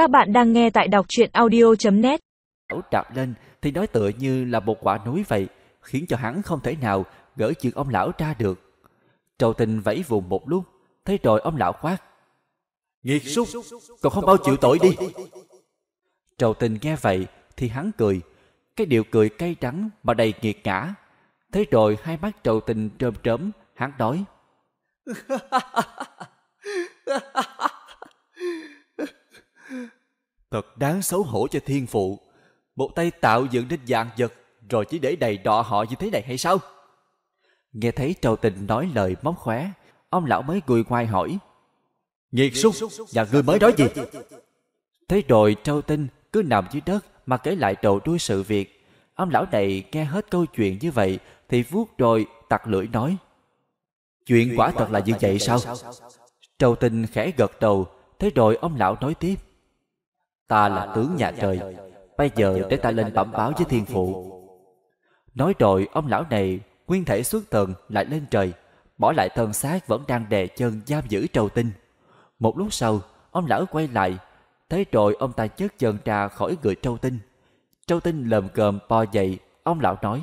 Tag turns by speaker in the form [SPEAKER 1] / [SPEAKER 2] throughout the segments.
[SPEAKER 1] Các bạn đang nghe tại đọc truyện audio.net
[SPEAKER 2] lão đặt lên thì nói tựa như là một quả núi vậy, khiến cho hắn không thể nào gỡ chuyện ông lão ra được. Trầu tình vẫy vùng một lúc, thấy rồi ông lão quát. Nghiệt súc, còn không bao chịu tội đi. Trầu tình nghe vậy thì hắn cười, cái điệu cười cay đắng mà đầy nghiệt ngã. Thế rồi hai mắt trầu tình trơm trớm, hắn nói. Thật đáng xấu hổ cho thiên phụ. Một tay tạo dựng nên dạng vật, rồi chỉ để đầy đọ họ như thế này hay sao? Nghe thấy trầu tình nói lời móc khóe, ông lão mới cười ngoài hỏi. Nghiệt súc, nhà ngươi mới nói gì? Thế rồi trâu tinh cứ nằm dưới đất mà kể lại đầu đuôi sự việc. Ông lão này nghe hết câu chuyện như vậy thì vuốt rồi tặc lưỡi nói. Chuyện quả thật là như vậy sao? Trâu tinh khẽ gật đầu, thế rồi ông lão nói tiếp. Ta là tướng nhà trời, bây giờ để ta lên bẩm báo với thiên phụ. Nói rồi ông lão này nguyên thể xuất thần lại lên trời, bỏ lại thân xác vẫn đang đè chân giam giữ trầu tinh. Một lúc sau, ông lão quay lại, thấy rồi ông ta chớt chân ra khỏi người trâu tinh. Trâu tinh lầm cơm po dậy, ông lão nói,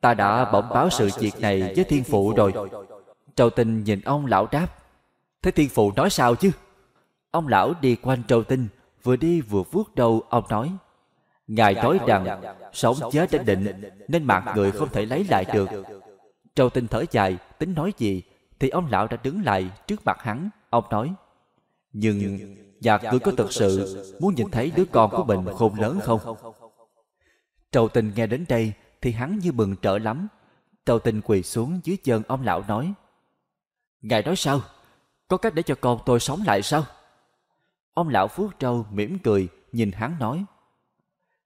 [SPEAKER 2] ta đã bẩm báo sự việc này với thiên phụ rồi. Trâu tinh nhìn ông lão đáp, thế thiên phụ nói sao chứ? Ông lão đi quanh trâu tinh, vừa đi vừa vuốt đầu ông nói, Ngài nói rằng sống chết đã định nên mạng người không thể lấy lại được. Trâu tinh thở dài, tính nói gì thì ông lão đã đứng lại trước mặt hắn. Ông nói, nhưng nhà ngươi có thật sự muốn nhìn thấy đứa con của mình khôn lớn không? Trâu tinh nghe đến đây thì hắn như mừng trở lắm. Trâu tinh quỳ xuống dưới chân ông lão nói, Ngài nói sao? Có cách để cho con tôi sống lại sao? Ông lão Phước Trâu mỉm cười nhìn hắn nói,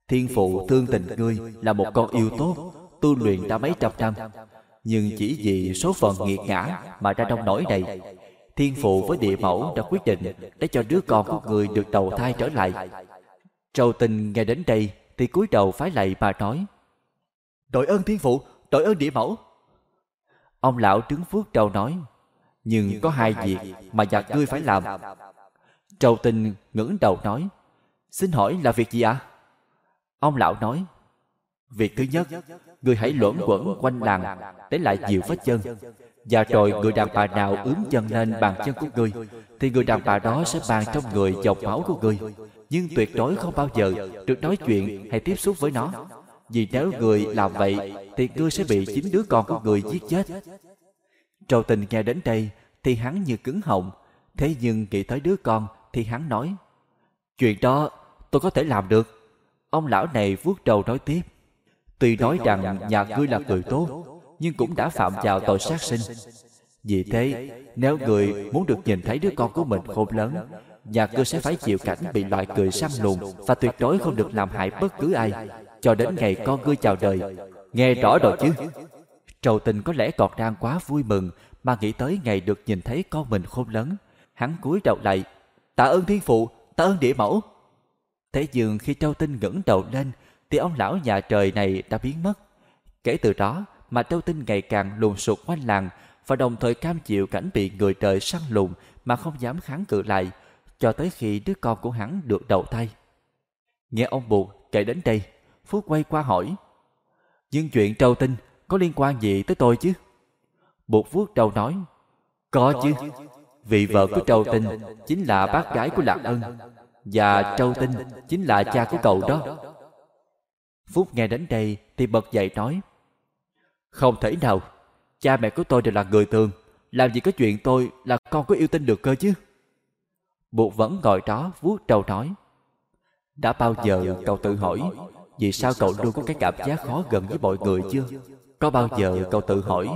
[SPEAKER 2] Thiên phụ thương tình ngươi là một con yêu tốt, tu luyện đã mấy trăm năm, nhưng chỉ vì số phận nghiệt ngã mà ra đông nổi này. Thiên phụ với địa mẫu đã quyết định để cho đứa con của người được đầu thai trở lại. Trâu tình nghe đến đây thì cúi đầu phái lạy mà nói Đội ơn thiên phụ, đội ơn địa mẫu. Ông lão trứng phước trâu nói Nhưng có hai việc mà giặc ngươi phải làm. Trầu tình ngẩng đầu nói Xin hỏi là việc gì ạ? À? Ông lão nói, Việc thứ nhất, người hãy luẩn quẩn quanh làng để lại nhiều vết chân. Và rồi người đàn bà nào ướm chân lên bàn chân của người, thì người đàn bà đó sẽ bàn trong người dòng máu của người. Nhưng tuyệt đối không bao giờ được nói chuyện hay tiếp xúc với nó. Vì nếu người làm vậy, thì ngươi sẽ bị chính đứa con của người giết chết. Trầu tình nghe đến đây, thì hắn như cứng họng. Thế nhưng nghĩ tới đứa con, thì hắn nói, Chuyện đó tôi có thể làm được. Ông lão này vuốt đầu nói tiếp. Tuy nói rằng nhà ngươi là người tốt, nhưng cũng đã phạm vào tội sát sinh. Vì thế, nếu người muốn được nhìn thấy đứa con của mình khôn lớn, nhà ngươi sẽ phải chịu cảnh bị loại cười săn lùng và tuyệt đối không được làm hại bất cứ ai, cho đến ngày con ngươi chào đời. Nghe rõ rồi chứ? Trầu tình có lẽ còn đang quá vui mừng mà nghĩ tới ngày được nhìn thấy con mình khôn lớn. Hắn cúi đầu lại, tạ ơn thiên phụ, tạ ơn địa mẫu. Thế dường khi châu Tinh ngẩng đầu lên thì ông lão nhà trời này đã biến mất. Kể từ đó mà châu Tinh ngày càng lùn sụt quanh làng và đồng thời cam chịu cảnh bị người trời săn lùng mà không dám kháng cự lại cho tới khi đứa con của hắn được đầu thai Nghe ông buộc kể đến đây, Phú quay qua hỏi Nhưng chuyện châu Tinh có liên quan gì tới tôi chứ? Buộc vuốt đầu nói Có chứ, vì vợ của Trâu Tinh chính là bác gái của Lạc Ân và Trâu Tinh chính là cha của cậu đó. Phúc nghe đến đây thì bật dậy nói Không thể nào, cha mẹ của tôi đều là người thường, làm gì có chuyện tôi là con có yêu tinh được cơ chứ? Buộc vẫn ngồi đó vuốt trâu nói Đã bao giờ cậu tự hỏi Vì sao cậu luôn có cái cảm giác khó gần với mọi người chưa? Có bao giờ cậu tự hỏi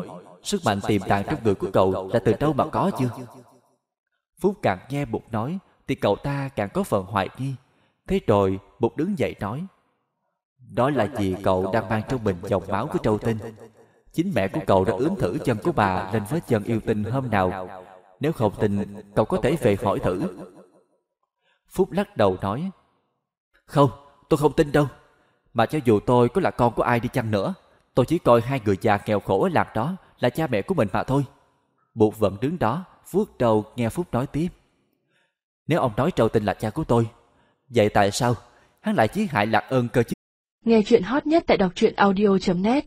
[SPEAKER 2] Sức mạnh tiềm tàng trong người của cậu là từ đâu mà có chưa? Phúc càng nghe Bụt nói thì cậu ta càng có phần hoài nghi. Thế rồi, Bụt đứng dậy nói, đó là vì cậu đang mang trong mình dòng máu của trâu tinh. Chính mẹ của cậu đã ướm thử chân của bà lên vết chân yêu tinh hôm nào. Nếu không tin, cậu có thể về hỏi thử. Phúc lắc đầu nói, Không, tôi không tin đâu. Mà cho dù tôi có là con của ai đi chăng nữa, tôi chỉ coi hai người già nghèo khổ ở làng đó là cha mẹ của mình mà thôi. Bụt vẫn đứng đó, vuốt đầu nghe Phúc nói tiếp. Nếu ông nói Trâu tình là cha của tôi, Vậy tại sao hắn lại chí hại Lạc ơn cơ chứ?
[SPEAKER 3] Nghe chuyện hot nhất tại đọc truyện audio.net